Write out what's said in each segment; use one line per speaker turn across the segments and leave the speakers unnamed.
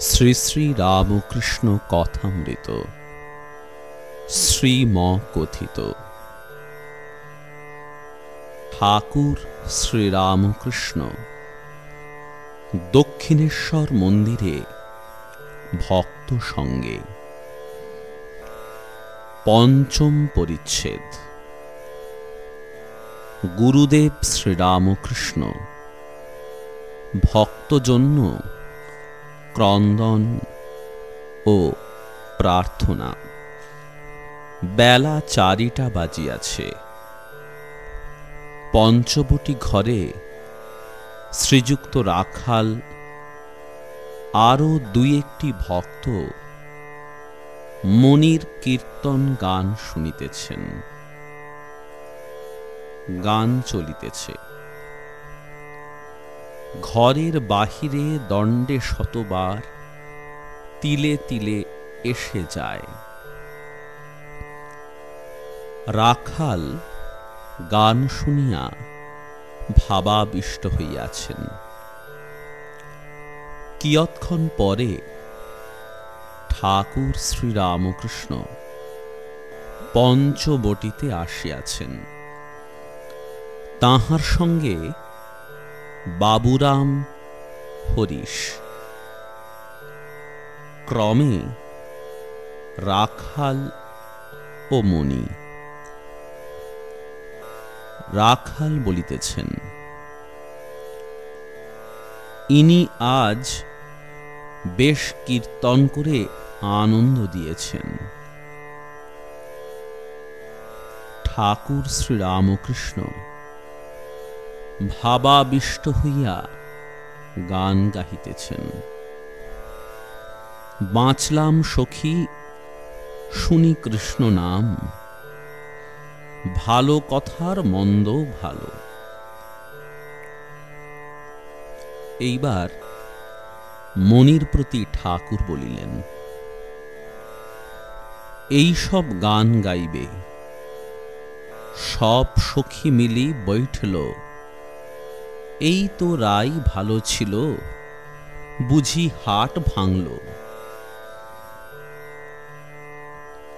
শ্রী শ্রী রামকৃষ্ণ কথামৃত। শ্রীম কথিত ঠাকুর শ্রীরামকৃষ্ণ, দক্ষিণেশ্বর মন্দিরে ভক্ত সঙ্গে। পঞ্চম পরিচ্ছেদ। গুরুদেব শ্রীরামকৃষ্ণ, ভক্তজন্য ক্রন্দন ও প্রার্থনা। বেলা চারিটা বাজিয়াছে। পঞ্চবটি ঘরে শ্রীযুক্ত রাখাল, আরও দুই একটি ভক্ত মনির কীর্তন গান শুনিতেছেন। গান চলিতেছে। ঘরের বাহিরে দণ্ডে শতবার, তিলে তিলে এসে যায়। রাখাল গান শুনিয়া ভাবাবিষ্ট হইয়াছেন। কিয়ৎক্ষণ পরে ঠাকুর শ্রীরামকৃষ্ণ পঞ্চবটিতে আসিয়াছেন। তাহার সঙ্গে বাবুরাম হরিশ। ক্রমে রাখাল ও মণি। রাখাল বলিতেছেন, ইনি আজ বেশ কীর্তন করে আনন্দ দিয়েছেন। ঠাকুর শ্রীরামকৃষ্ণ ভাবাবিষ্ট হইয়া গান গাহিতেছেন। বাঁচলাম সখী, শুনি কৃষ্ণ নাম। ভালো কথার মন্দ ভালো। এইবার মনির প্রতি ঠাকুর বলিলেন, এই সব গান গাইবে। সব সখী মিলি বৈঠল এই তো রাই ভালো ছিল। বুঝি হাট ভাঙল।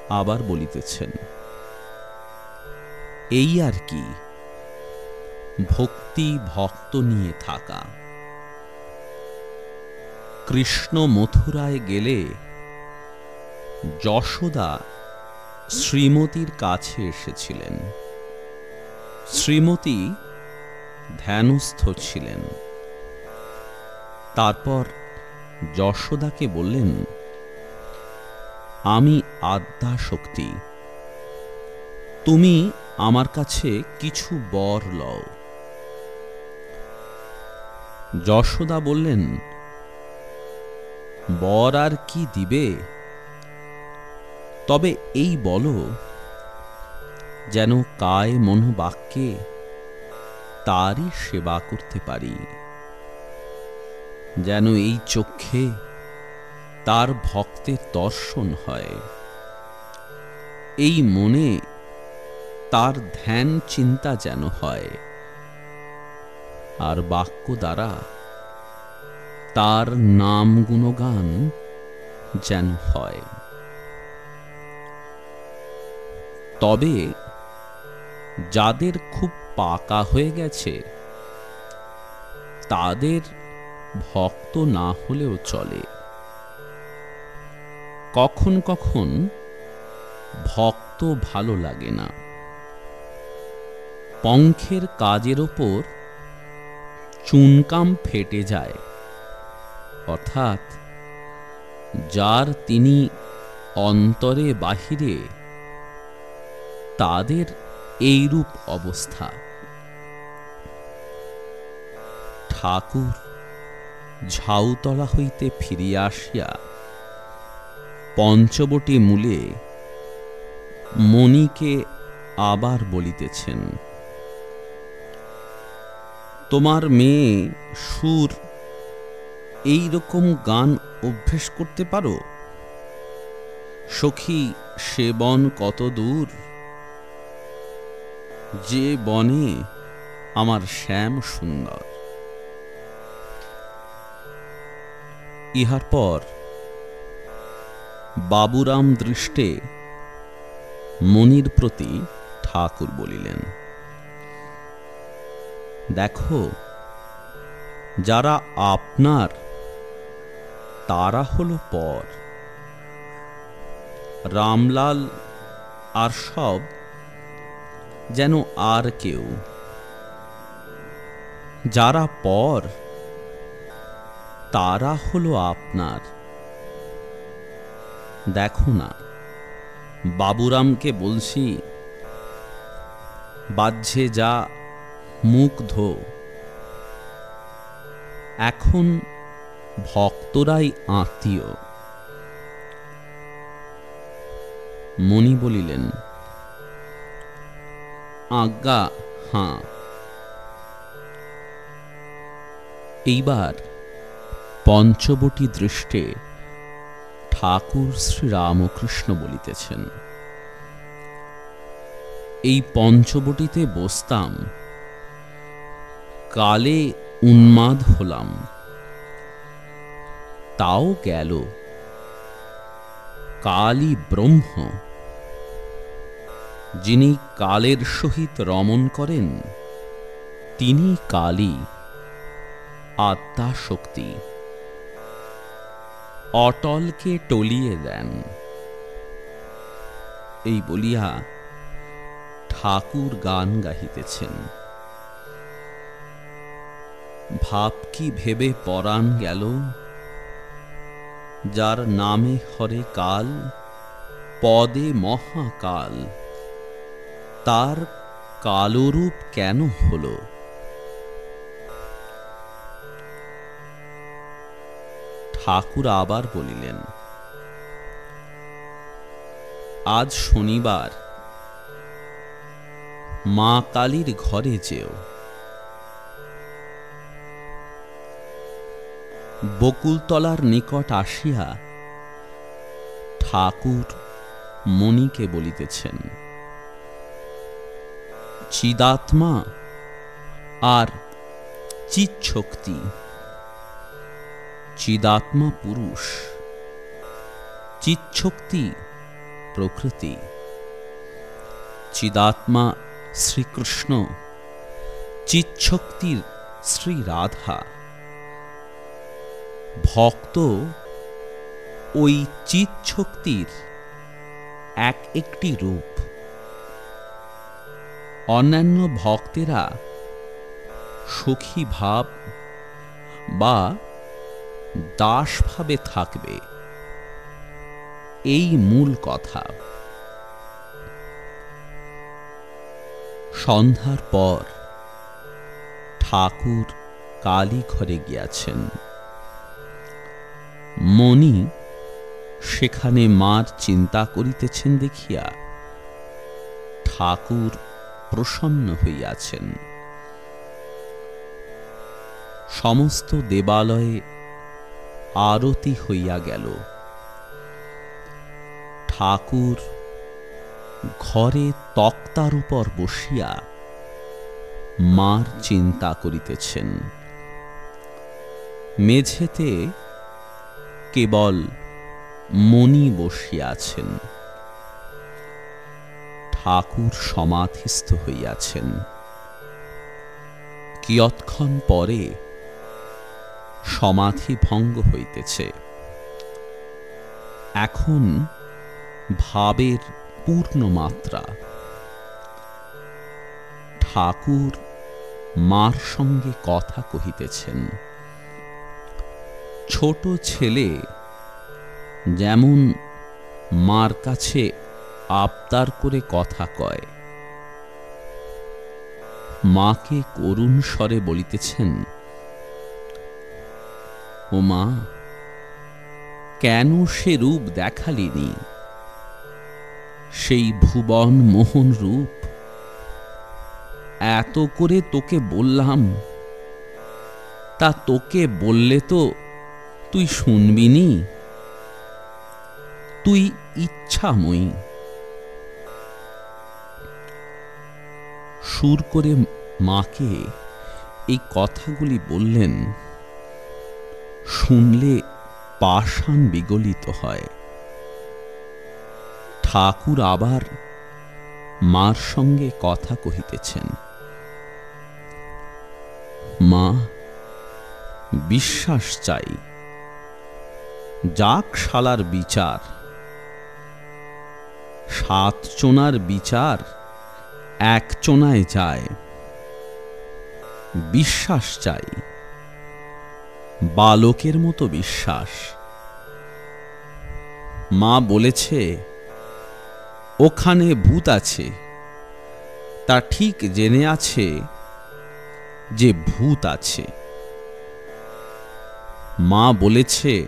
আবার বলিতেছেন, এই আর কি, ভক্তি ভক্ত নিয়ে থাকা। কৃষ্ণ মথুরায় গেলে যশোদা শ্রীমতীর কাছে এসেছিলেন। শ্রীমতী ধ্যানস্থ ছিলেন। তারপর যশোদাকে বললেন, আমি আদ্যা শক্তি তুমি আমার কাছে কিছু বর লও। যশোদা বললেন, বর আর কি দিবে? তবে এই বলো, যেন কায় মনোবাক্যে তারই সেবা করতে পারি। যেন এই চক্ষে তার ভক্তের দর্শন হয়। এই মনে তার ধ্যান চিন্তা যেন হয়। আর বাক্য দ্বারা তার নাম গুণগান যেন হয়। তবে যাদের খুব পাকা হয়ে গেছে, তাদের ভক্ত না হলেও চলে। কখন কখন ভক্ত ভালো লাগে না। পঙ্খের কাজের ওপর চুনকাম ফেটে যায়। অর্থাৎ যার তিনি অন্তরে বাহিরে, তাদের এইরূপ অবস্থা। ঠাকুর ঝাউতলা হইতে ফিরিয়া আসিয়া পঞ্চবটি মূলে মণিকে আবার বলিতেছেন, তোমার মেয়ে সুর এই রকম গান অভ্যেস করতে পারো? সখী সে বন কত দূর? যে বনে আমার শ্যাম সুন্দর। ইহার পর বাবুরাম দৃষ্টে মনির প্রতি ঠাকুর বলিলেন, দেখো, যারা আপনার তারা হলো পর। রামলাল আর সব যেন আর কেউ। যারা পর, তারা হলো আপনার। দেখো না, বাবুরামকে বলছি বাহ্যে যা মুগ্ধ এখন ভক্তরাই আত্মীয়। মণি বলিলেন আজ্ঞা হাঁ। এইবার পঞ্চবটি দৃষ্টে ঠাকুর শ্রীরামকৃষ্ণ বলিতেছেন। এই পঞ্চবটিতে বসতাম, কালে উন্মাদ হলাম। তাও গেল কালই ব্রহ্ম যিনি কালের সহিত রমণ করেন, তিনি কালী আত্মা শক্তি অটলকে টলিয়ে দেন। এই বলিয়া ঠাকুর গান গাহিতেছেন। ভাব কি ভেবে পরাণ গেল? যার নামে হরে কাল, পদে মহাকাল। তার কালরূপ কেন হলো? ঠাকুর আবার বলিলেন, আজ শনিবার, মা কালীর ঘরে যেও। বকুলতলার নিকট আসিয়া ঠাকুর মণিকে বলিতেছেন চিদাত্মা আর চিৎশক্তি চিদাত্মা পুরুষ চিৎশক্তি প্রকৃতি। চিদাত্মা শ্রীকৃষ্ণ চিৎশক্তির শ্রী রাধা ভক্ত ওই চিৎশক্তির এক একটি রূপ। অন্যান্য ভক্তেরা সখী ভাব বা দাসভাবে থাকবে। এই মূল কথা। সন্ধ্যার পর ঠাকুর কালী ঘরে গিয়াছেন। মণি সেখানে মার চিন্তা করিতেছেন দেখিয়া ঠাকুর প্রসন্ন হইয়াছেন। সমস্ত দেবালয়ে আরতি হইয়া গেল। ঠাকুর ঘরে তক্তার উপর বসিয়া মার চিন্তা করিতেছেন। মেঝেতে কেবল মণি বসিয়াছেন ঠাকুর সমাধিস্থ হইয়াছেন। কিয়ৎক্ষণ পরে সমাধি ভঙ্গ হইতেছে। এখন ভাবের পূর্ণ মাত্রা। ঠাকুর মার সঙ্গে কথা কহিতেছেন, ছোট ছেলে, যেমন মার কাছে আবদার করে কথা কয়। মাকে করুণ স্বরে বলিতেছেন, ও মা, কেন সে রূপ দেখালিনি? সেই ভুবন মোহন রূপ, এত করে তোকে বললাম, তা তোকে বললে তো তুই শুনবিনি তুই ইচ্ছাময়ী। সুর করে মাকে এই কথাগুলি বললেন, শুনলে পাষাণ বিগলিত হয়। ঠাকুর আবার মার সঙ্গে কথা কহিতেছেন, মা, বিশ্বাস চাই, যাক শালার বিচার সাত চোনার বিচার এক চোনায় যায় বিশ্বাস চাই, বালকের মতো বিশ্বাস। মা বলেছে, ওখানে ভূত আছে, তা ঠিক জেনে আছে যে ভূত আছে। মা বলেছে,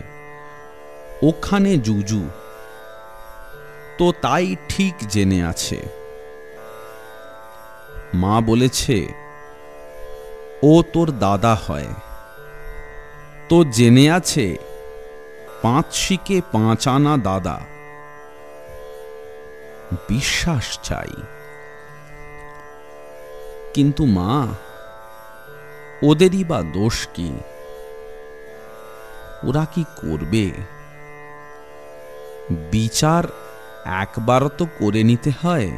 ওখানে জুজু, তো তাই ঠিক জেনে আছে। মা বলেছে, ও তোর দাদা হয়। তো জেনে আছে পাঁচ শিকে পাঁচ আনা দাদা। বিশ্বাস চাই। কিন্তু মা, ওদেরই বা দোষ কি? ওরা কি করবে? বিচার একবার তো করে নিতে হয়।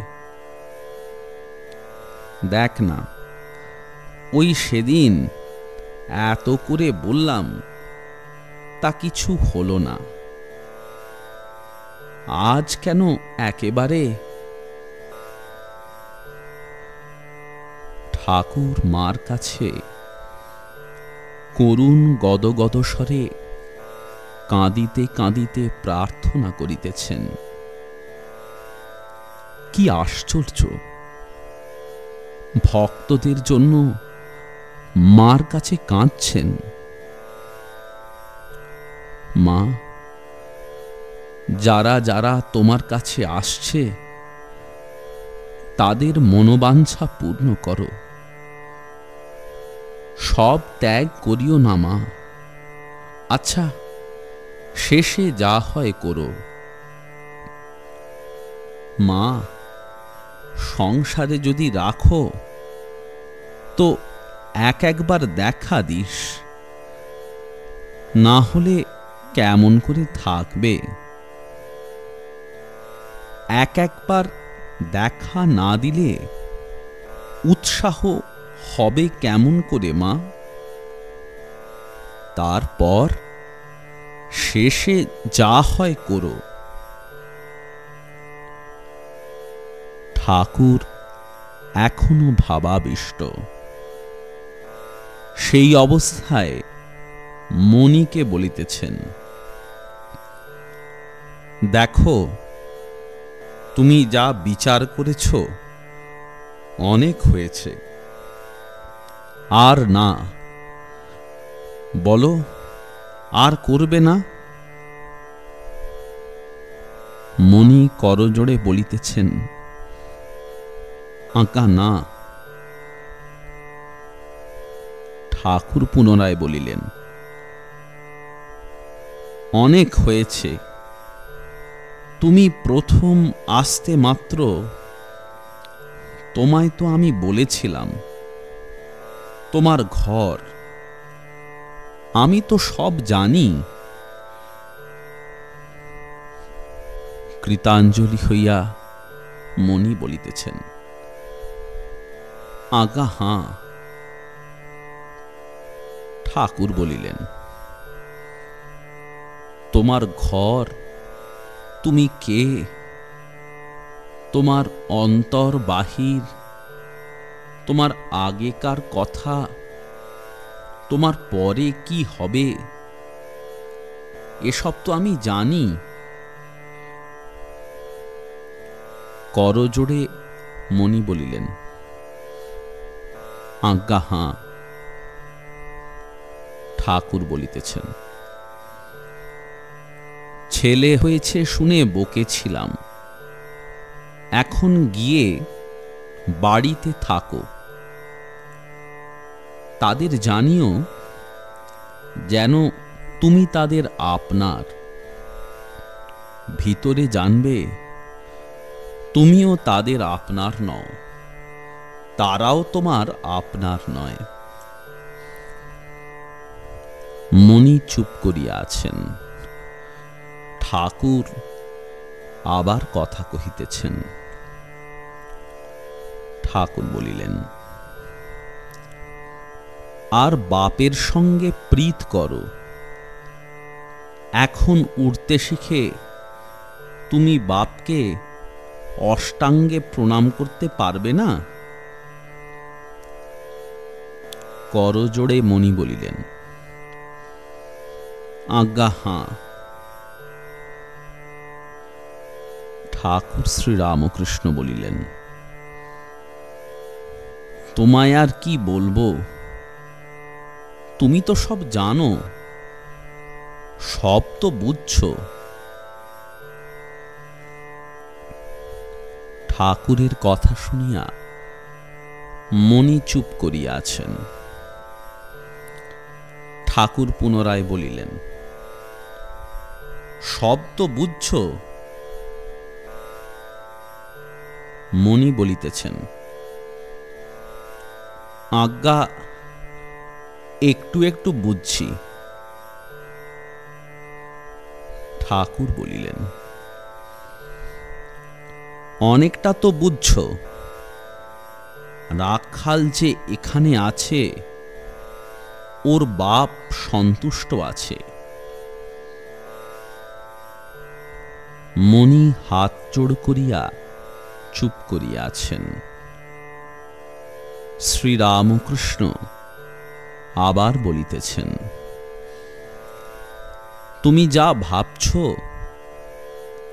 দেখ না। ওই সেদিন এত করে বললাম, তা কিছু হলো না। আজ কেন একেবারে? ঠাকুর মার কাছে করুণ গদগদ স্বরে কাঁদিতে কাঁদিতে প্রার্থনা করিতেছেন। কি আশ্চর্য! ভক্তদের জন্য মার কাছে কাঁদছেন। মা, যারা যারা তোমার কাছে আসছে, তাদের মনোবাঞ্ছা পূর্ণ করো। সব ত্যাগ করিও না মা। আচ্ছা শেষে যা হয় করো। মা সংসারে যদি রাখো, তো এক একবার দেখা দিস। না হলে কেমন করে থাকবে? এক একবার দেখা না দিলে উৎসাহ হবে কেমন করে, মা? তারপর শেষে যা হয় করো। ঠাকুর এখনও ভাবাবিষ্ট। সেই অবস্থায় মণিকে বলিতেছেন, দেখো, তুমি যা বিচার করেছ, অনেক হয়েছে। আর না, বলো, আর করবে না? মণি করজোড়ে বলিতেছেন আঁকা না ঠাকুর পুনরায় বলিলেন, অনেক হয়েছে। তুমি প্রথম আসতে মাত্র। তোমায় তো আমি বলেছিলাম, তোমার ঘর। আমি তো সব জানি। কৃতাঞ্জলি হইয়া মণি বলিতেছেন আগা হাঁ। ঠাকুর বলিলেন, তোমার ঘর তুমি কে? তোমার অন্তর বাহির? তোমার আগেকার কথা? তোমার পরে কি হবে? এসব তো আমি জানি। করজোড়ে মণি বলিলেন আজ্ঞা, হাঁ। ঠাকুর বলিতেছেন, ছেলে হয়েছে শুনে বকেছিলাম এখন গিয়ে বাড়িতে থাকো। তাদের জানিও যেন তুমি তাদের আপনার। ভিতরে জানবে, তুমিও তাদের আপনার নও। তারাও তোমার আপনার নয়। মণি চুপ করিয়া আছেন। ঠাকুর আবার কথা কহিতেছেন। ঠাকুর বলিলেন, আর বাপের সঙ্গে প্রীত করো। এখন উড়তে শিখে তুমি বাপকে অষ্টাঙ্গে প্রণাম করতে পারবে না? করজোড়ে মণি বলিলেন, আজ্ঞা, হাঁ। ঠাকুর শ্রী রামকৃষ্ণ বলিলেন, তোমায় আর কি বলব? তুমি তো সব জানো, সব তো বুঝছ। ঠাকুরের কথা শুনিয়া মনি চুপ করিয়া আছেন ঠাকুর পুনরায় বলিলেন, সব তো বুঝছ? মনি বলিতেছেন, আজ্ঞা, একটু একটু বুঝছি। ঠাকুর বলিলেন, অনেকটা তো বুঝছ, রাখাল যে এখানে আছে ওর বাপ সন্তুষ্ট আছে। মণি হাত জোড় করিয়া চুপ করিয়া আছেন শ্রীরামকৃষ্ণ আবার বলিতেছেন, তুমি যা ভাবছ,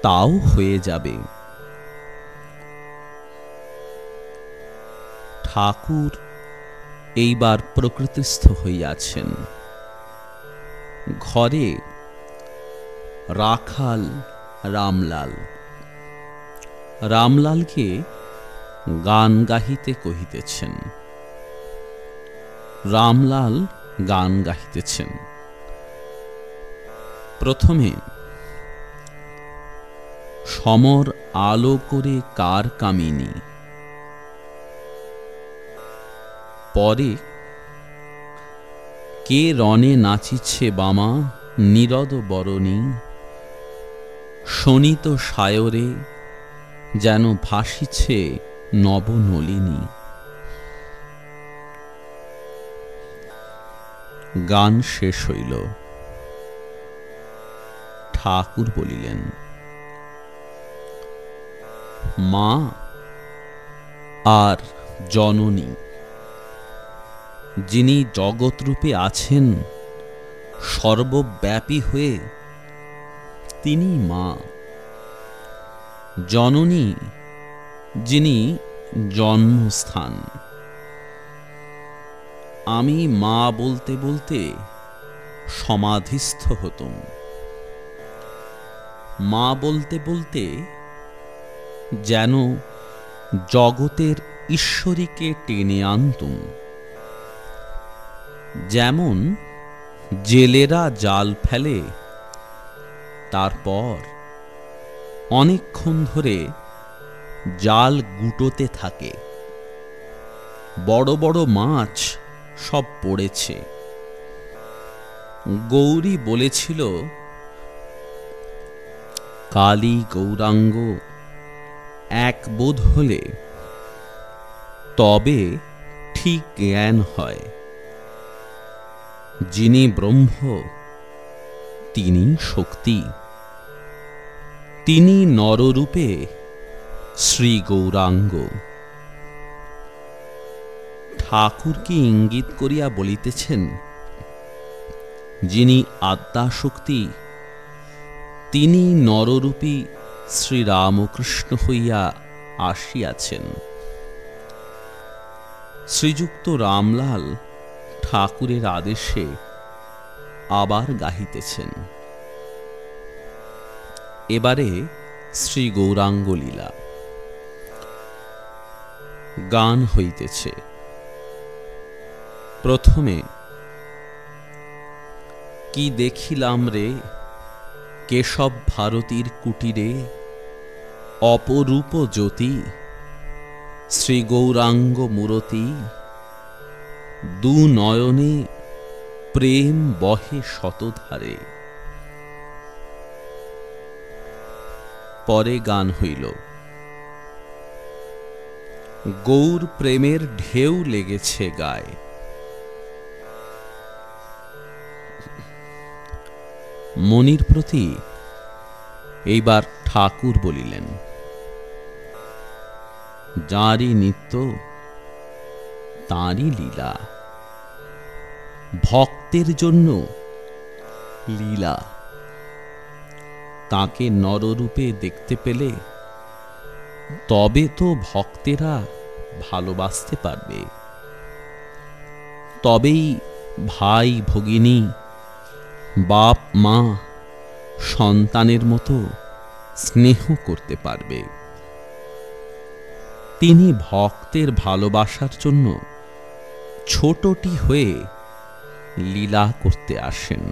তাও হয়ে যাবে। ঠাকুর এইবার প্রকৃতিস্থ হইয়াছেন। ঘরে রাখাল রামলাল। রামলালকে গান গাহিতে কহিতেছেন। রামলাল গান গাহিতেছেন। প্রথমে সমর আলো করে কার কামিনী? পরে কে রণে নাচিছে বামা নিরদ বরণী। শোনিত সায়রে যেন ভাসিছে নবনলিনী। গান শেষ হইল। ঠাকুর বলিলেন, মা, আর জননী যিনি জগৎরূপে আছেন, সর্বব্যাপী হয়ে তিনি মা। জননী, যিনি জন্মস্থান। আমি মা বলতে বলতে সমাধিস্থ হতুম। মা বলতে বলতে যেন জগতের ঈশ্বরীকে টেনে আনতুম। যেমন জেলেরা জাল ফেলে, তারপর অনেকক্ষণ ধরে জাল গুটোতে থাকে। বড় বড় মাছ সব পড়েছে। গৌরী বলেছিল, কালী গৌরাঙ্গ, এক বোধ হলে তবে ঠিক জ্ঞান হয়। যিনি ব্রহ্ম, তিনি শক্তি। তিনি নররূপে শ্রী গৌরাঙ্গ। ঠাকুর কি ইঙ্গিত করিয়া বলিতেছেন, যিনি আত্মাশক্তি তিনি নররূপী শ্রীরামকৃষ্ণ হইয়া আসিয়াছেন। শ্রীযুক্ত রামলাল ঠাকুরের আদেশে আবার গাহিতেছেন। এবারে শ্রী গৌরাঙ্গ লীলা। গান হইতেছে। প্রথমে, কি দেখিলাম রে কেশব ভারতীর কুটিরে, অপরূপ জ্যোতি, শ্রী গৌরাঙ্গ মূরতি দু নয়নে প্রেম বহে শতধারে। পরে গান হইল। গৌর প্রেমের ঢেউ লেগেছে গায়ে। মনির প্রতি এইবার ঠাকুর বলিলেন, যাঁরই নিত্য তাঁরই লীলা। ভক্তের জন্য লীলা। তাকে নররূপে দেখতে পেলে তবে তো ভক্তেরা ভালোবাসতে পারবে। তবেই ভাই ভগিনী, বাপ, মা সন্তানের মতো স্নেহ করতে পারবে। তিনি ভক্তের ভালোবাসার জন্য ছোটটি হয়ে লীলা করতে আসেন।